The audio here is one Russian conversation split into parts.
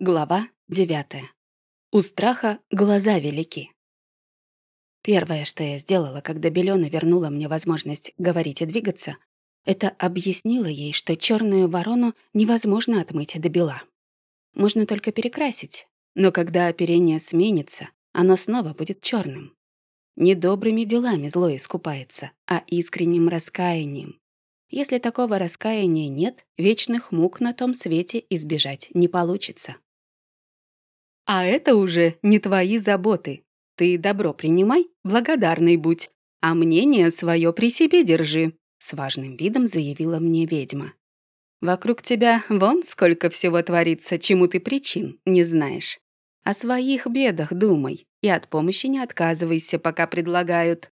Глава 9. У страха глаза велики. Первое, что я сделала, когда Белена вернула мне возможность говорить и двигаться, это объяснила ей, что черную ворону невозможно отмыть до бела. Можно только перекрасить, но когда оперение сменится, оно снова будет черным. Не добрыми делами зло искупается, а искренним раскаянием. Если такого раскаяния нет, вечных мук на том свете избежать не получится. А это уже не твои заботы. Ты добро принимай, благодарный будь, а мнение свое при себе держи», — с важным видом заявила мне ведьма. «Вокруг тебя вон сколько всего творится, чему ты причин не знаешь. О своих бедах думай и от помощи не отказывайся, пока предлагают.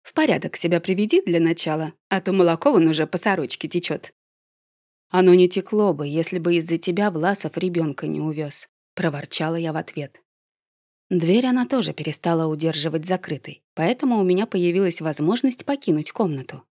В порядок себя приведи для начала, а то молоко вон уже по сорочке течет. Оно не текло бы, если бы из-за тебя Власов ребенка не увез проворчала я в ответ. Дверь она тоже перестала удерживать закрытой, поэтому у меня появилась возможность покинуть комнату.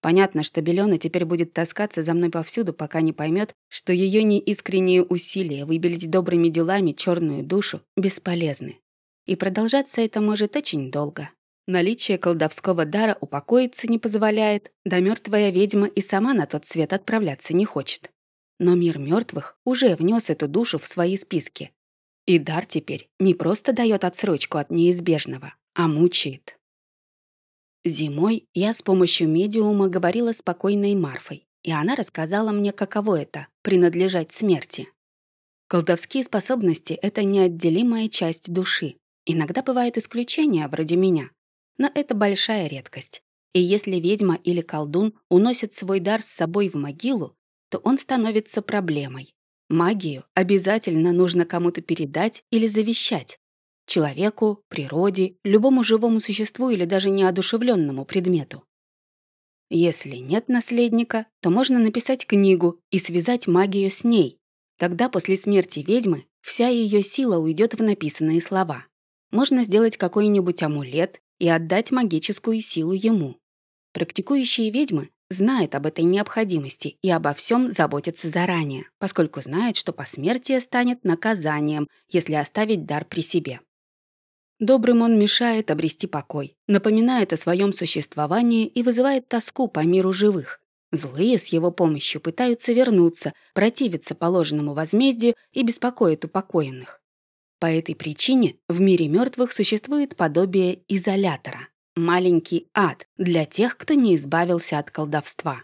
Понятно, что Белена теперь будет таскаться за мной повсюду, пока не поймет, что ее неискренние усилия выбелить добрыми делами черную душу бесполезны. И продолжаться это может очень долго. Наличие колдовского дара упокоиться не позволяет, да мертвая ведьма и сама на тот свет отправляться не хочет. Но мир мертвых уже внес эту душу в свои списки. И дар теперь не просто дает отсрочку от неизбежного, а мучает. Зимой я с помощью медиума говорила с покойной Марфой, и она рассказала мне, каково это — принадлежать смерти. Колдовские способности — это неотделимая часть души. Иногда бывают исключения, вроде меня. Но это большая редкость. И если ведьма или колдун уносит свой дар с собой в могилу, то он становится проблемой. Магию обязательно нужно кому-то передать или завещать. Человеку, природе, любому живому существу или даже неодушевленному предмету. Если нет наследника, то можно написать книгу и связать магию с ней. Тогда после смерти ведьмы вся ее сила уйдет в написанные слова. Можно сделать какой-нибудь амулет и отдать магическую силу ему. Практикующие ведьмы знает об этой необходимости и обо всем заботится заранее, поскольку знает, что посмертие станет наказанием, если оставить дар при себе. Добрым он мешает обрести покой, напоминает о своем существовании и вызывает тоску по миру живых. Злые с его помощью пытаются вернуться, противиться положенному возмездию и беспокоят упокоенных. По этой причине в мире мертвых существует подобие изолятора — Маленький ад для тех, кто не избавился от колдовства.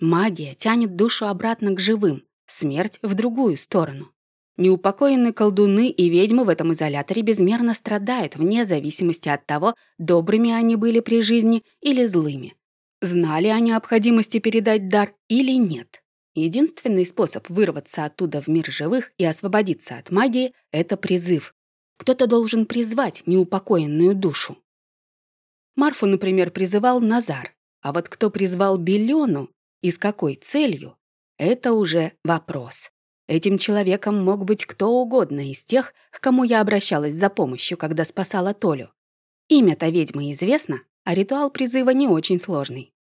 Магия тянет душу обратно к живым, смерть в другую сторону. Неупокоенные колдуны и ведьмы в этом изоляторе безмерно страдают вне зависимости от того, добрыми они были при жизни или злыми. Знали о необходимости передать дар или нет. Единственный способ вырваться оттуда в мир живых и освободиться от магии — это призыв. Кто-то должен призвать неупокоенную душу. Марфу, например, призывал Назар, а вот кто призвал Белену и с какой целью, это уже вопрос. Этим человеком мог быть кто угодно из тех, к кому я обращалась за помощью, когда спасала Толю. Имя-то ведьмы известно, а ритуал призыва не очень сложный.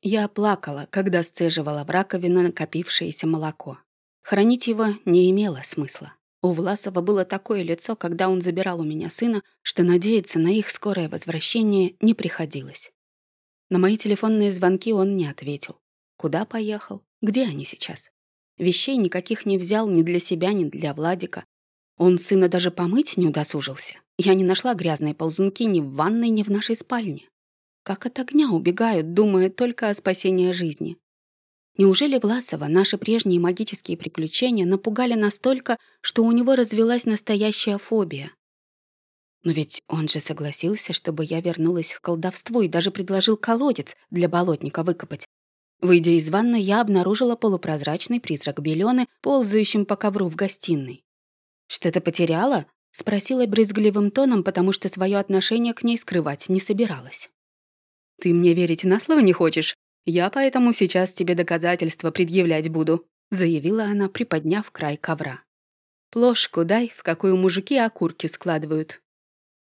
Я плакала, когда сцеживала в раковину накопившееся молоко. Хранить его не имело смысла. У Власова было такое лицо, когда он забирал у меня сына, что надеяться на их скорое возвращение не приходилось. На мои телефонные звонки он не ответил. Куда поехал? Где они сейчас? Вещей никаких не взял ни для себя, ни для Владика. Он сына даже помыть не удосужился. Я не нашла грязные ползунки ни в ванной, ни в нашей спальне. Как от огня убегают, думая только о спасении жизни. Неужели Власова наши прежние магические приключения напугали настолько, что у него развелась настоящая фобия? Но ведь он же согласился, чтобы я вернулась к колдовству и даже предложил колодец для болотника выкопать. Выйдя из ванны, я обнаружила полупрозрачный призрак Белёны, ползающим по ковру в гостиной. «Что-то потеряла?» — спросила брезгливым тоном, потому что свое отношение к ней скрывать не собиралась. «Ты мне верить на слово не хочешь?» «Я поэтому сейчас тебе доказательства предъявлять буду», заявила она, приподняв край ковра. «Плошку дай, в какую мужики окурки складывают».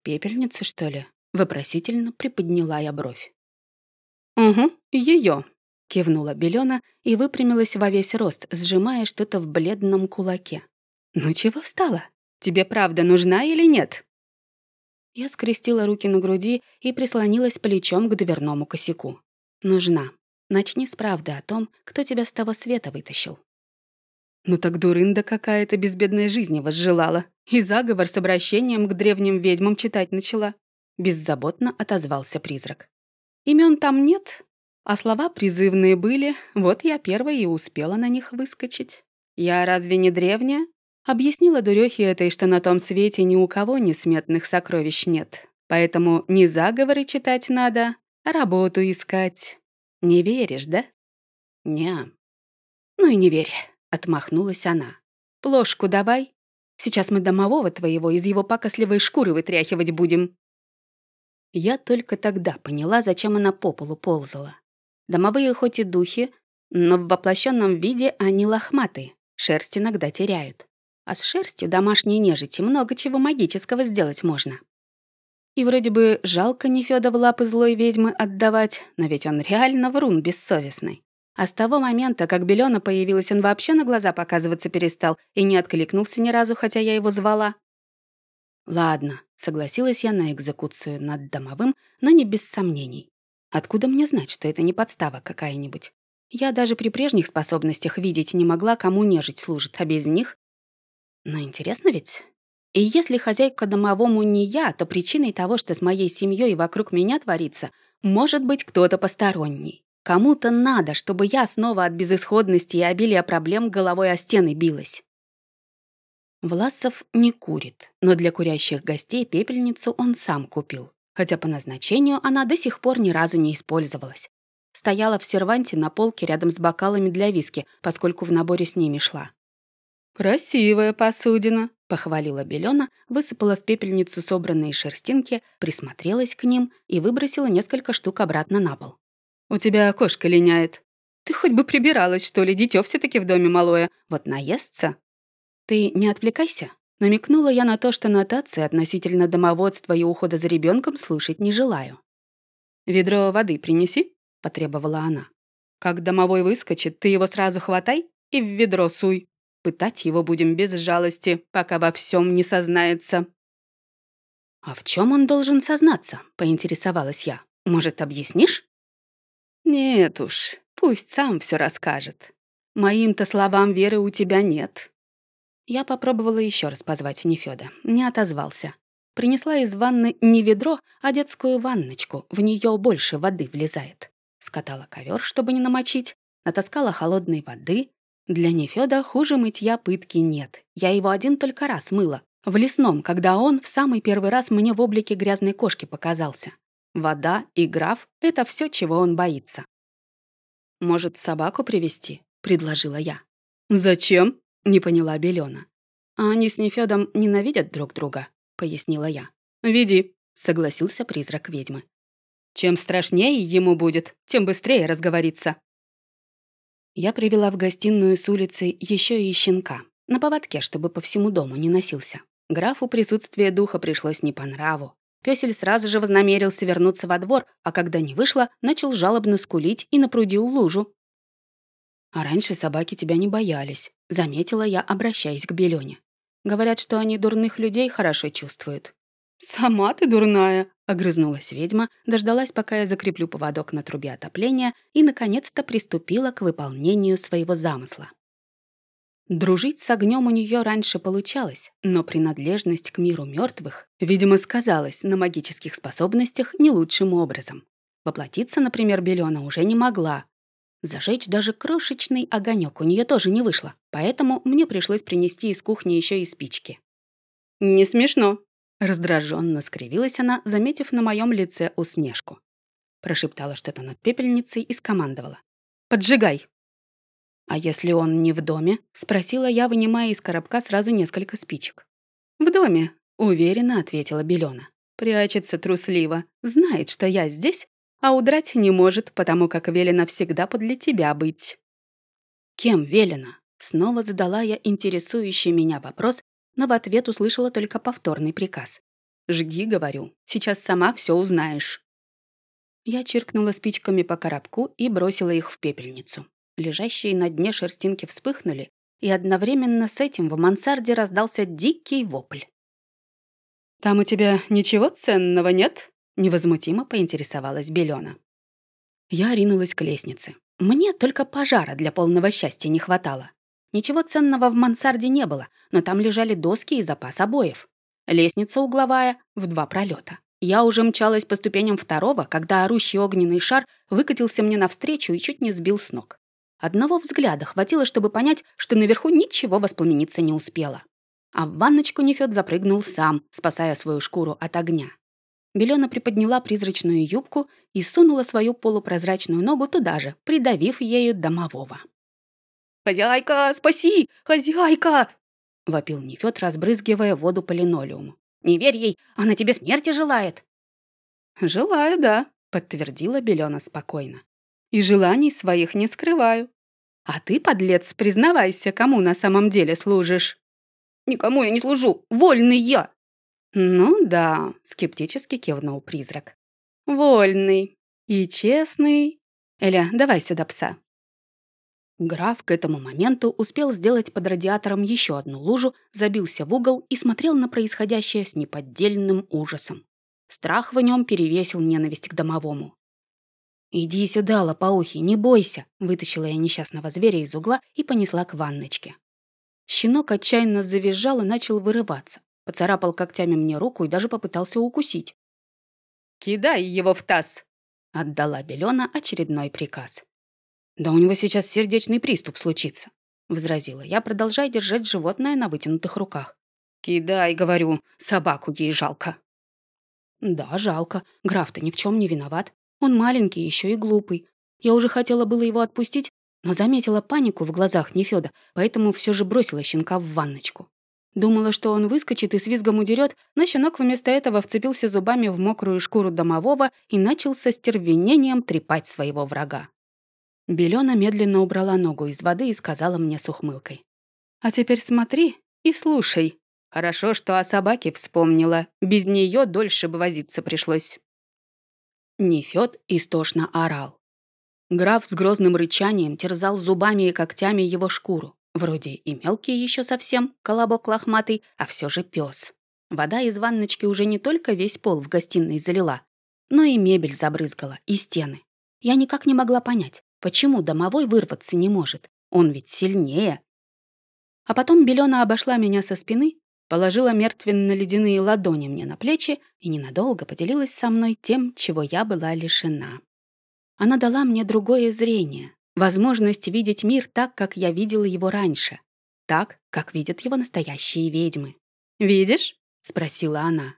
«Пепельницы, что ли?» Вопросительно приподняла я бровь. «Угу, ее. кивнула Белена и выпрямилась во весь рост, сжимая что-то в бледном кулаке. «Ну чего встала? Тебе правда нужна или нет?» Я скрестила руки на груди и прислонилась плечом к дверному косяку. «Нужна. Начни с правды о том, кто тебя с того света вытащил». Ну так дурында какая-то безбедной жизни возжелала. И заговор с обращением к древним ведьмам читать начала. Беззаботно отозвался призрак. Имен там нет, а слова призывные были, вот я первая и успела на них выскочить. Я разве не древняя? Объяснила дурёхе этой, что на том свете ни у кого несметных сокровищ нет. Поэтому не заговоры читать надо, а работу искать. Не веришь, да? Не. Ну и не верь. Отмахнулась она. «Плошку давай. Сейчас мы домового твоего из его пакосливой шкуры вытряхивать будем». Я только тогда поняла, зачем она по полу ползала. Домовые хоть и духи, но в воплощенном виде они лохматые, шерсть иногда теряют. А с шерстью домашней нежити много чего магического сделать можно. И вроде бы жалко Нефёда в лапы злой ведьмы отдавать, но ведь он реально врун бессовестный. А с того момента, как Белена появилась, он вообще на глаза показываться перестал и не откликнулся ни разу, хотя я его звала. Ладно, согласилась я на экзекуцию над домовым, но не без сомнений. Откуда мне знать, что это не подстава какая-нибудь? Я даже при прежних способностях видеть не могла, кому нежить служит, а без них... Но интересно ведь? И если хозяйка домовому не я, то причиной того, что с моей семьей вокруг меня творится, может быть кто-то посторонний. Кому-то надо, чтобы я снова от безысходности и обилия проблем головой о стены билась. Власов не курит, но для курящих гостей пепельницу он сам купил, хотя по назначению она до сих пор ни разу не использовалась. Стояла в серванте на полке рядом с бокалами для виски, поскольку в наборе с ними шла. «Красивая посудина», — похвалила Белена, высыпала в пепельницу собранные шерстинки, присмотрелась к ним и выбросила несколько штук обратно на пол. У тебя окошко линяет. Ты хоть бы прибиралась, что ли, дитё все таки в доме малое. Вот наестся. Ты не отвлекайся. Намекнула я на то, что нотации относительно домоводства и ухода за ребенком слушать не желаю. «Ведро воды принеси», — потребовала она. «Как домовой выскочит, ты его сразу хватай и в ведро суй. Пытать его будем без жалости, пока во всем не сознается». «А в чем он должен сознаться?» — поинтересовалась я. «Может, объяснишь?» «Нет уж, пусть сам все расскажет. Моим-то словам веры у тебя нет». Я попробовала еще раз позвать Нефёда. Не отозвался. Принесла из ванны не ведро, а детскую ванночку. В нее больше воды влезает. Скатала ковер, чтобы не намочить. Натаскала холодной воды. Для Нефёда хуже мытья пытки нет. Я его один только раз мыла. В лесном, когда он в самый первый раз мне в облике грязной кошки показался. Вода и граф — это все, чего он боится. «Может, собаку привести? предложила я. «Зачем?» — не поняла Белена. «А они с Нефёдом ненавидят друг друга», — пояснила я. «Веди», — согласился призрак ведьмы. «Чем страшнее ему будет, тем быстрее разговорится». Я привела в гостиную с улицы еще и щенка, на поводке, чтобы по всему дому не носился. Графу присутствие духа пришлось не по нраву. Пёсель сразу же вознамерился вернуться во двор, а когда не вышло, начал жалобно скулить и напрудил лужу. «А раньше собаки тебя не боялись», — заметила я, обращаясь к Белёне. «Говорят, что они дурных людей хорошо чувствуют». «Сама ты дурная!» — огрызнулась ведьма, дождалась, пока я закреплю поводок на трубе отопления и, наконец-то, приступила к выполнению своего замысла. Дружить с огнем у нее раньше получалось, но принадлежность к миру мертвых, видимо, сказалась на магических способностях не лучшим образом. Воплотиться, например, Белена уже не могла. Зажечь даже крошечный огонек у нее тоже не вышло, поэтому мне пришлось принести из кухни еще и спички. «Не смешно», — раздраженно скривилась она, заметив на моем лице усмешку. Прошептала что-то над пепельницей и скомандовала. «Поджигай!» «А если он не в доме?» — спросила я, вынимая из коробка сразу несколько спичек. «В доме», — уверенно ответила Белена. «Прячется трусливо, знает, что я здесь, а удрать не может, потому как велено всегда подле тебя быть». «Кем велено?» — снова задала я интересующий меня вопрос, но в ответ услышала только повторный приказ. «Жги, — говорю, — сейчас сама все узнаешь». Я чиркнула спичками по коробку и бросила их в пепельницу. Лежащие на дне шерстинки вспыхнули, и одновременно с этим в мансарде раздался дикий вопль. «Там у тебя ничего ценного нет?» — невозмутимо поинтересовалась Белена. Я ринулась к лестнице. Мне только пожара для полного счастья не хватало. Ничего ценного в мансарде не было, но там лежали доски и запас обоев. Лестница угловая в два пролета. Я уже мчалась по ступеням второго, когда орущий огненный шар выкатился мне навстречу и чуть не сбил с ног. Одного взгляда хватило, чтобы понять, что наверху ничего воспламениться не успело. А в ванночку Нефёд запрыгнул сам, спасая свою шкуру от огня. Белена приподняла призрачную юбку и сунула свою полупрозрачную ногу туда же, придавив ею домового. «Хозяйка, спаси! Хозяйка!» — вопил Нефёд, разбрызгивая воду по линолеуму. Не верь ей, она тебе смерти желает». «Желаю, да», — подтвердила Белена спокойно. «И желаний своих не скрываю. А ты, подлец, признавайся, кому на самом деле служишь». «Никому я не служу, вольный я!» «Ну да», — скептически кивнул призрак. «Вольный и честный. Эля, давай сюда пса». Граф к этому моменту успел сделать под радиатором еще одну лужу, забился в угол и смотрел на происходящее с неподдельным ужасом. Страх в нем перевесил ненависть к домовому. «Иди сюда, лопоухий, не бойся!» Вытащила я несчастного зверя из угла и понесла к ванночке. Щенок отчаянно завизжал и начал вырываться. Поцарапал когтями мне руку и даже попытался укусить. «Кидай его в таз!» — отдала Белена очередной приказ. «Да у него сейчас сердечный приступ случится», — возразила я, продолжая держать животное на вытянутых руках. «Кидай, говорю, собаку ей жалко». «Да, жалко. Граф-то ни в чем не виноват. Он маленький, еще и глупый. Я уже хотела было его отпустить, но заметила панику в глазах Нефёда, поэтому все же бросила щенка в ванночку. Думала, что он выскочит и с визгом удерет, но щенок вместо этого вцепился зубами в мокрую шкуру домового и начал со стервенением трепать своего врага. Белена медленно убрала ногу из воды и сказала мне с ухмылкой. «А теперь смотри и слушай. Хорошо, что о собаке вспомнила. Без нее дольше бы возиться пришлось». Нефёд истошно орал. Граф с грозным рычанием терзал зубами и когтями его шкуру. Вроде и мелкий еще совсем, колобок лохматый, а все же пес. Вода из ванночки уже не только весь пол в гостиной залила, но и мебель забрызгала, и стены. Я никак не могла понять, Почему домовой вырваться не может? Он ведь сильнее. А потом Белена обошла меня со спины, положила мертвенно-ледяные ладони мне на плечи и ненадолго поделилась со мной тем, чего я была лишена. Она дала мне другое зрение, возможность видеть мир так, как я видела его раньше, так, как видят его настоящие ведьмы. «Видишь?» — спросила она.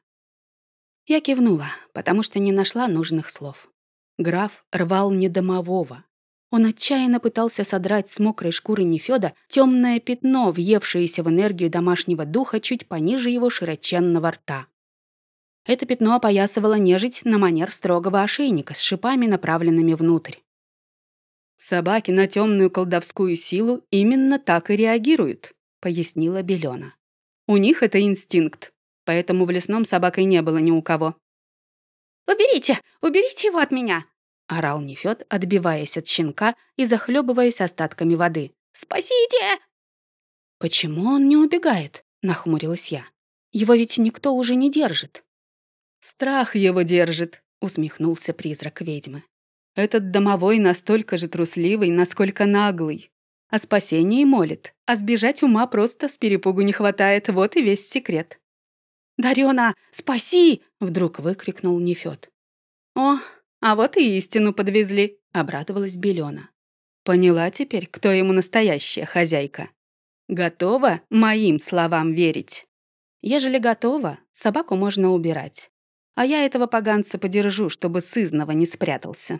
Я кивнула, потому что не нашла нужных слов. Граф рвал не домового, он отчаянно пытался содрать с мокрой шкуры Нефёда темное пятно, въевшееся в энергию домашнего духа чуть пониже его широченного рта. Это пятно опоясывало нежить на манер строгого ошейника с шипами, направленными внутрь. «Собаки на темную колдовскую силу именно так и реагируют», — пояснила Белена. «У них это инстинкт, поэтому в лесном собакой не было ни у кого». «Уберите! Уберите его от меня!» — орал Нефёд, отбиваясь от щенка и захлебываясь остатками воды. «Спасите!» «Почему он не убегает?» — нахмурилась я. «Его ведь никто уже не держит». «Страх его держит», — усмехнулся призрак ведьмы. «Этот домовой настолько же трусливый, насколько наглый. О спасении молит, а сбежать ума просто с перепугу не хватает, вот и весь секрет». «Дарёна, спаси!» — вдруг выкрикнул Нефёд. «О, «А вот и истину подвезли», — обрадовалась Белена. «Поняла теперь, кто ему настоящая хозяйка. Готова моим словам верить? Ежели готова, собаку можно убирать. А я этого поганца подержу, чтобы сызнова не спрятался».